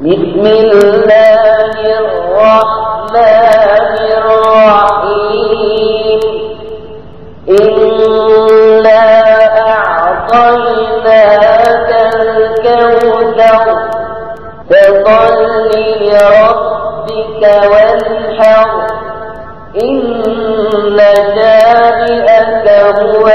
بسم الله الرحمن الرحيم. إنا أعطيناك الكوثر فصل لربك وانحر. إن شارئك هو